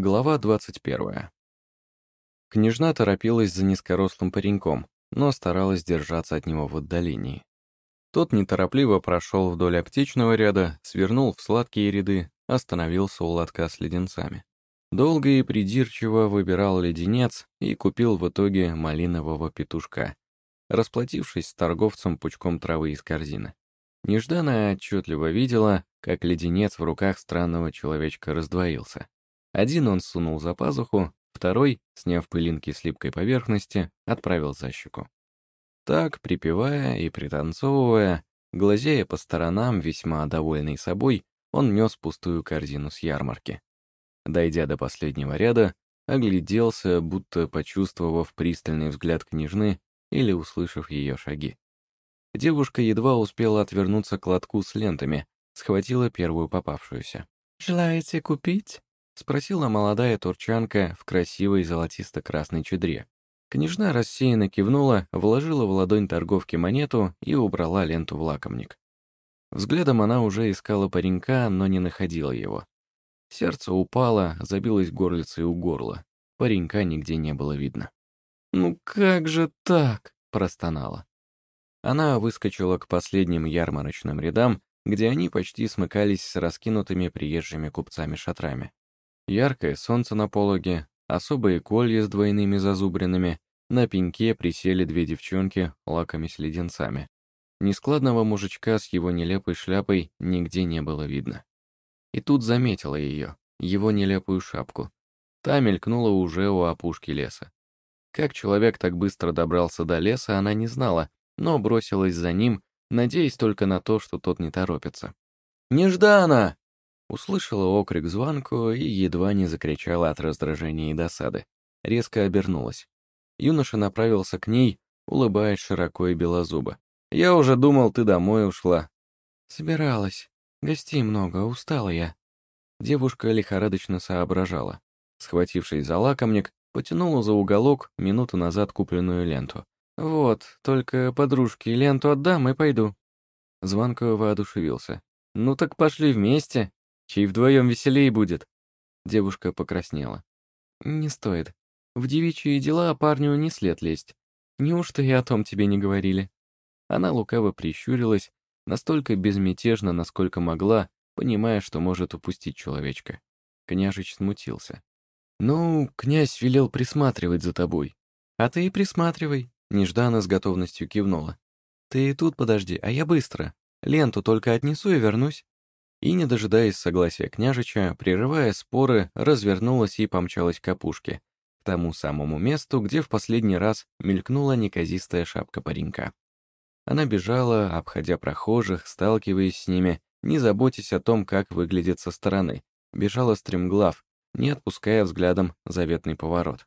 Глава 21. Княжна торопилась за низкорослым пареньком, но старалась держаться от него в отдалении. Тот неторопливо прошел вдоль аптечного ряда, свернул в сладкие ряды, остановился у лотка с леденцами. Долго и придирчиво выбирал леденец и купил в итоге малинового петушка, расплатившись с торговцем пучком травы из корзины. Нежданно отчетливо видела, как леденец в руках странного человечка раздвоился. Один он сунул за пазуху, второй, сняв пылинки с липкой поверхности, отправил за щеку. Так, припевая и пританцовывая, глазея по сторонам, весьма довольный собой, он нес пустую корзину с ярмарки. Дойдя до последнего ряда, огляделся, будто почувствовав пристальный взгляд княжны или услышав ее шаги. Девушка едва успела отвернуться к лотку с лентами, схватила первую попавшуюся. «Желаете купить?» — спросила молодая турчанка в красивой золотисто-красной чедре. Княжна рассеянно кивнула, вложила в ладонь торговки монету и убрала ленту в лакомник. Взглядом она уже искала паренька, но не находила его. Сердце упало, забилось горлицей у горла. Паренька нигде не было видно. «Ну как же так?» — простонала. Она выскочила к последним ярмарочным рядам, где они почти смыкались с раскинутыми приезжими купцами-шатрами. Яркое солнце на пологе, особые колья с двойными зазубринами, на пеньке присели две девчонки, лакомясь леденцами. Нескладного мужичка с его нелепой шляпой нигде не было видно. И тут заметила ее, его нелепую шапку. Та мелькнула уже у опушки леса. Как человек так быстро добрался до леса, она не знала, но бросилась за ним, надеясь только на то, что тот не торопится. «Неждана!» Услышала окрик звонку и едва не закричала от раздражения и досады. Резко обернулась. Юноша направился к ней, улыбаясь широко и белозубо. «Я уже думал, ты домой ушла». «Собиралась. Гостей много, устала я». Девушка лихорадочно соображала. Схватившись за лакомник, потянула за уголок минуту назад купленную ленту. «Вот, только подружке ленту отдам и пойду». Звонко воодушевился. «Ну так пошли вместе, Чей вдвоем веселее будет?» Девушка покраснела. «Не стоит. В девичьи дела парню не след лезть. Неужто и о том тебе не говорили?» Она лукаво прищурилась, настолько безмятежно, насколько могла, понимая, что может упустить человечка. Княжич смутился. «Ну, князь велел присматривать за тобой. А ты и присматривай», — нежданно с готовностью кивнула. «Ты тут подожди, а я быстро. Ленту только отнесу и вернусь и, не дожидаясь согласия княжича, прерывая споры, развернулась и помчалась к опушке, к тому самому месту, где в последний раз мелькнула неказистая шапка паренька. Она бежала, обходя прохожих, сталкиваясь с ними, не заботясь о том, как выглядит со стороны, бежала стремглав, не отпуская взглядом заветный поворот.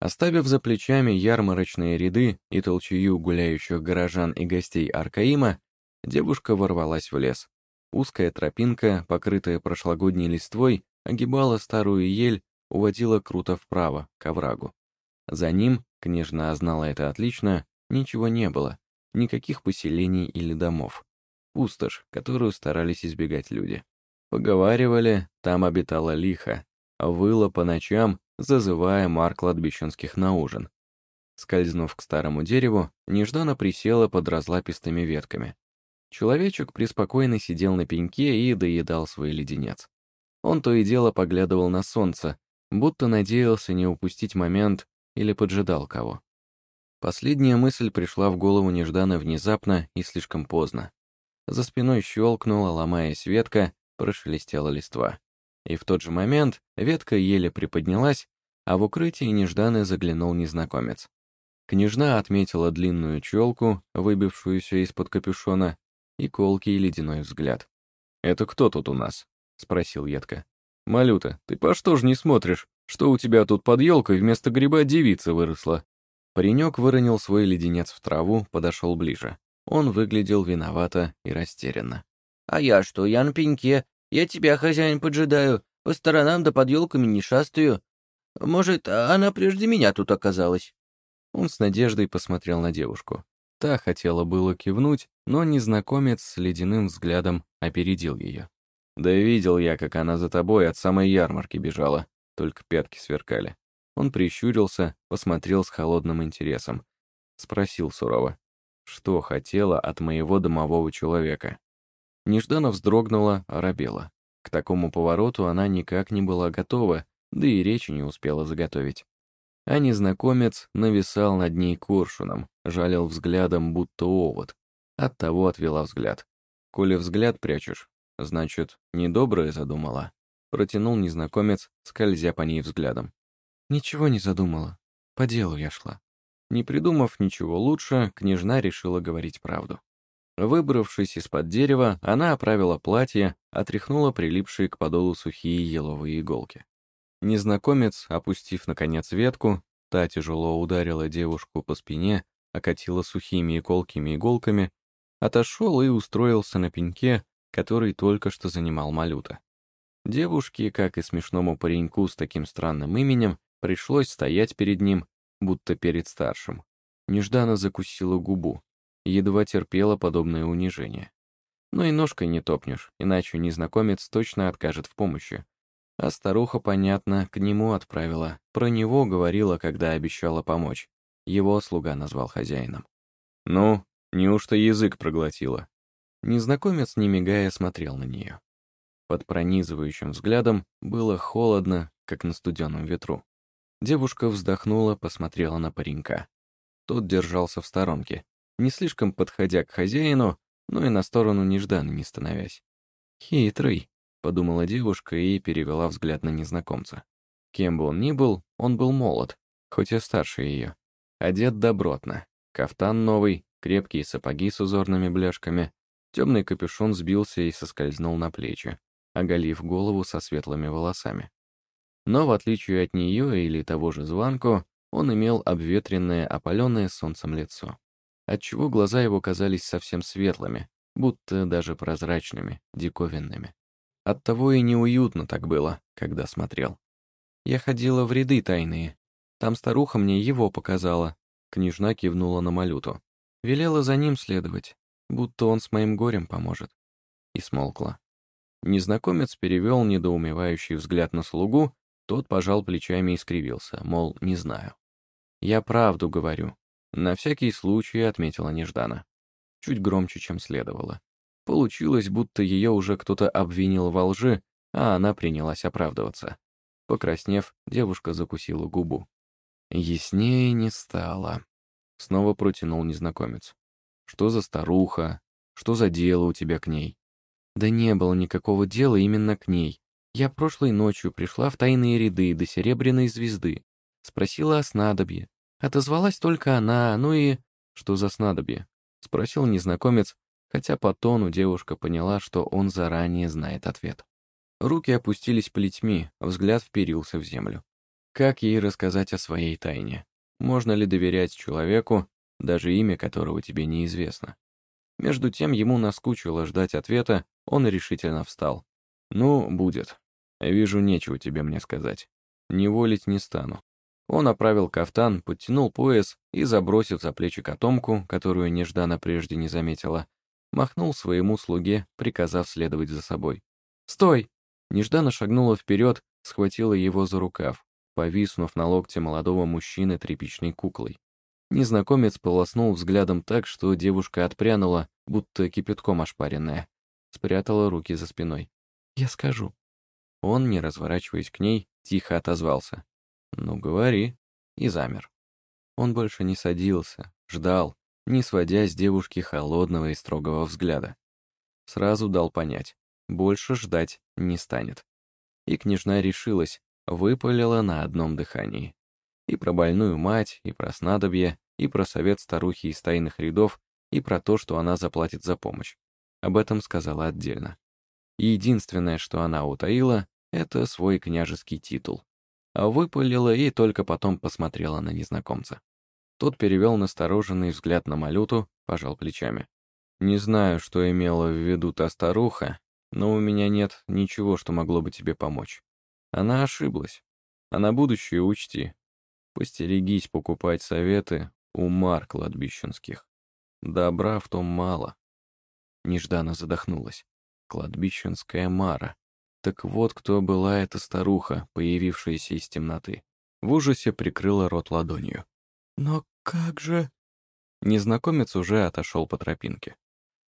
Оставив за плечами ярмарочные ряды и толчую гуляющих горожан и гостей Аркаима, девушка ворвалась в лес. Узкая тропинка, покрытая прошлогодней листвой, огибала старую ель, уводила круто вправо, к оврагу. За ним, княжна знала это отлично, ничего не было, никаких поселений или домов. Пустошь, которую старались избегать люди. Поговаривали, там обитала лиха, выла по ночам, зазывая мар кладбищенских на ужин. Скользнув к старому дереву, нежданно присела под разлапистыми ветками. Человечек преспокойно сидел на пеньке и доедал свой леденец. Он то и дело поглядывал на солнце, будто надеялся не упустить момент или поджидал кого. Последняя мысль пришла в голову нежданно внезапно и слишком поздно. За спиной щелкнула, ломаясь ветка, прошелестела листва. И в тот же момент ветка еле приподнялась, а в укрытие нежданно заглянул незнакомец. Княжна отметила длинную челку, выбившуюся из-под капюшона, и колкий ледяной взгляд. «Это кто тут у нас?» — спросил едко. «Малюта, ты по что ж не смотришь? Что у тебя тут под елкой вместо гриба девица выросла?» Паренек выронил свой леденец в траву, подошел ближе. Он выглядел виновато и растерянно. «А я что, я на пеньке. Я тебя, хозяин, поджидаю. По сторонам да под елками не шастаю. Может, она прежде меня тут оказалась?» Он с надеждой посмотрел на девушку. Та хотела было кивнуть, но незнакомец с ледяным взглядом опередил ее. «Да видел я, как она за тобой от самой ярмарки бежала. только пятки сверкали. Он прищурился, посмотрел с холодным интересом. Спросил сурово, что хотела от моего домового человека. Нежданно вздрогнула, оробела. К такому повороту она никак не была готова, да и речи не успела заготовить. А незнакомец нависал над ней коршуном, жалил взглядом, будто овод. Оттого отвела взгляд. «Коли взгляд прячешь, значит, недоброе задумала?» Протянул незнакомец, скользя по ней взглядом. Ничего не задумала. По делу я шла. Не придумав ничего лучше, княжна решила говорить правду. Выбравшись из-под дерева, она оправила платье, отряхнула прилипшие к подолу сухие еловые иголки. Незнакомец, опустив, наконец, ветку, та тяжело ударила девушку по спине, окатила сухими и колкими иголками, отошел и устроился на пеньке, который только что занимал Малюта. Девушке, как и смешному пареньку с таким странным именем, Пришлось стоять перед ним, будто перед старшим. Нежданно закусила губу, едва терпела подобное унижение. Но и ножкой не топнешь, иначе незнакомец точно откажет в помощи. А старуха, понятно, к нему отправила. Про него говорила, когда обещала помочь. Его слуга назвал хозяином. «Ну, неужто язык проглотила?» Незнакомец, не мигая, смотрел на нее. Под пронизывающим взглядом было холодно, как на студенном ветру. Девушка вздохнула, посмотрела на паренька. Тот держался в сторонке, не слишком подходя к хозяину, но и на сторону нежданно не становясь. «Хитрый», — подумала девушка и перевела взгляд на незнакомца. Кем бы он ни был, он был молод, хоть и старше ее. Одет добротно. Кафтан новый, крепкие сапоги с узорными бляшками, темный капюшон сбился и соскользнул на плечи, оголив голову со светлыми волосами. Но в отличие от нее или того же Званку, он имел обветренное, опаленное солнцем лицо, отчего глаза его казались совсем светлыми, будто даже прозрачными, диковинными. Оттого и неуютно так было, когда смотрел. Я ходила в ряды тайные. Там старуха мне его показала. Княжна кивнула на Малюту. Велела за ним следовать, будто он с моим горем поможет. И смолкла. Незнакомец перевел недоумевающий взгляд на слугу тот пожал плечами и скривился, мол, не знаю. «Я правду говорю», — на всякий случай отметила Неждана. Чуть громче, чем следовало. Получилось, будто ее уже кто-то обвинил во лжи, а она принялась оправдываться. Покраснев, девушка закусила губу. Яснее не стало. Снова протянул незнакомец. «Что за старуха? Что за дело у тебя к ней?» «Да не было никакого дела именно к ней. Я прошлой ночью пришла в тайные ряды до Серебряной звезды. Спросила о снадобье. Отозвалась только она, ну и... Что за снадобье? Спросил незнакомец, хотя по тону девушка поняла, что он заранее знает ответ. Руки опустились плетьми, взгляд вперился в землю. Как ей рассказать о своей тайне? Можно ли доверять человеку, даже имя которого тебе неизвестно? Между тем ему наскучило ждать ответа, он решительно встал. «Ну, будет. Вижу, нечего тебе мне сказать. Не волить не стану». Он оправил кафтан, подтянул пояс и, забросив за плечи котомку, которую нежданно прежде не заметила, махнул своему слуге, приказав следовать за собой. «Стой!» Нежданно шагнула вперед, схватила его за рукав, повиснув на локте молодого мужчины тряпичной куклой. Незнакомец полоснул взглядом так, что девушка отпрянула, будто кипятком ошпаренная. Спрятала руки за спиной. Я скажу». Он, не разворачиваясь к ней, тихо отозвался. «Ну, говори». И замер. Он больше не садился, ждал, не сводя с девушки холодного и строгого взгляда. Сразу дал понять, больше ждать не станет. И княжна решилась, выпалила на одном дыхании. И про больную мать, и про снадобье, и про совет старухи из тайных рядов, и про то, что она заплатит за помощь. Об этом сказала отдельно единственное, что она утаила, это свой княжеский титул. А выпалила и только потом посмотрела на незнакомца. Тот перевел настороженный взгляд на Малюту, пожал плечами. «Не знаю, что имела в виду та старуха, но у меня нет ничего, что могло бы тебе помочь. Она ошиблась. А на будущее учти. Постерегись покупать советы у мар кладбищенских. Добра в том мало». Нежданно задохнулась. Кладбищенская Мара. Так вот, кто была эта старуха, появившаяся из темноты. В ужасе прикрыла рот ладонью. «Но как же...» Незнакомец уже отошел по тропинке.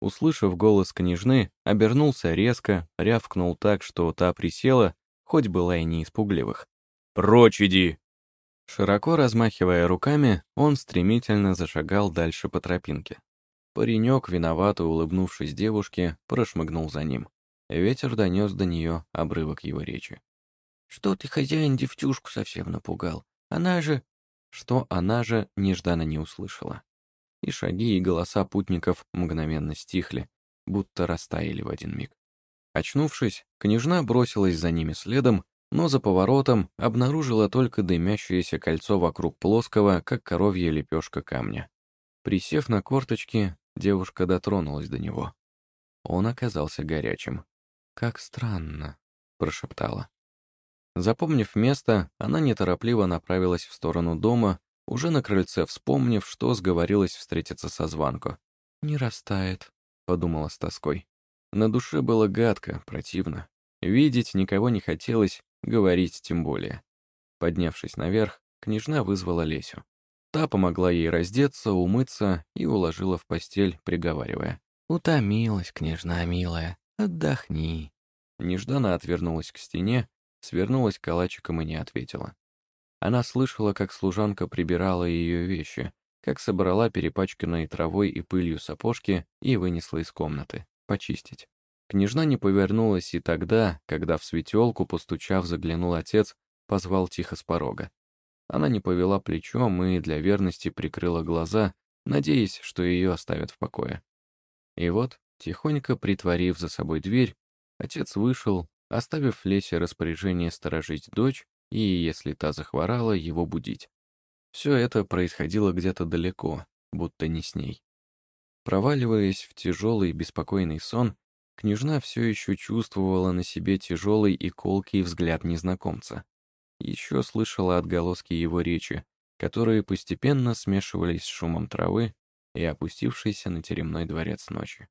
Услышав голос княжны, обернулся резко, рявкнул так, что та присела, хоть была и не испугливых. «Прочь иди!» Широко размахивая руками, он стремительно зашагал дальше по тропинке. Паренек, виновато улыбнувшись девушке, прошмыгнул за ним. Ветер донес до нее обрывок его речи. «Что ты, хозяин, девчушку совсем напугал? Она же...» Что она же нежданно не услышала и шаги и голоса путников мгновенно стихли, будто растаяли в один миг. Очнувшись, княжна бросилась за ними следом, но за поворотом обнаружила только дымящееся кольцо вокруг плоского, как коровья лепешка камня. Присев на корточки, девушка дотронулась до него. Он оказался горячим. «Как странно», — прошептала. Запомнив место, она неторопливо направилась в сторону дома, уже на крыльце вспомнив, что сговорилась встретиться со звонку. «Не растает», — подумала с тоской. На душе было гадко, противно. Видеть никого не хотелось, говорить тем более. Поднявшись наверх, княжна вызвала Лесю. Та помогла ей раздеться, умыться и уложила в постель, приговаривая. «Утомилась, княжна милая, отдохни». Нежданно отвернулась к стене, свернулась калачиком и не ответила. Она слышала, как служанка прибирала ее вещи, как собрала перепачканные травой и пылью сапожки и вынесла из комнаты. Почистить. Княжна не повернулась и тогда, когда в светелку, постучав, заглянул отец, позвал тихо с порога. Она не повела плечом и для верности прикрыла глаза, надеясь, что ее оставят в покое. И вот, тихонько притворив за собой дверь, отец вышел, оставив Лесе распоряжение сторожить дочь и, если та захворала, его будить. Все это происходило где-то далеко, будто не с ней. Проваливаясь в тяжелый беспокойный сон, княжна все еще чувствовала на себе тяжелый и колкий взгляд незнакомца. Еще слышала отголоски его речи, которые постепенно смешивались с шумом травы и опустившейся на теремной дворец ночи.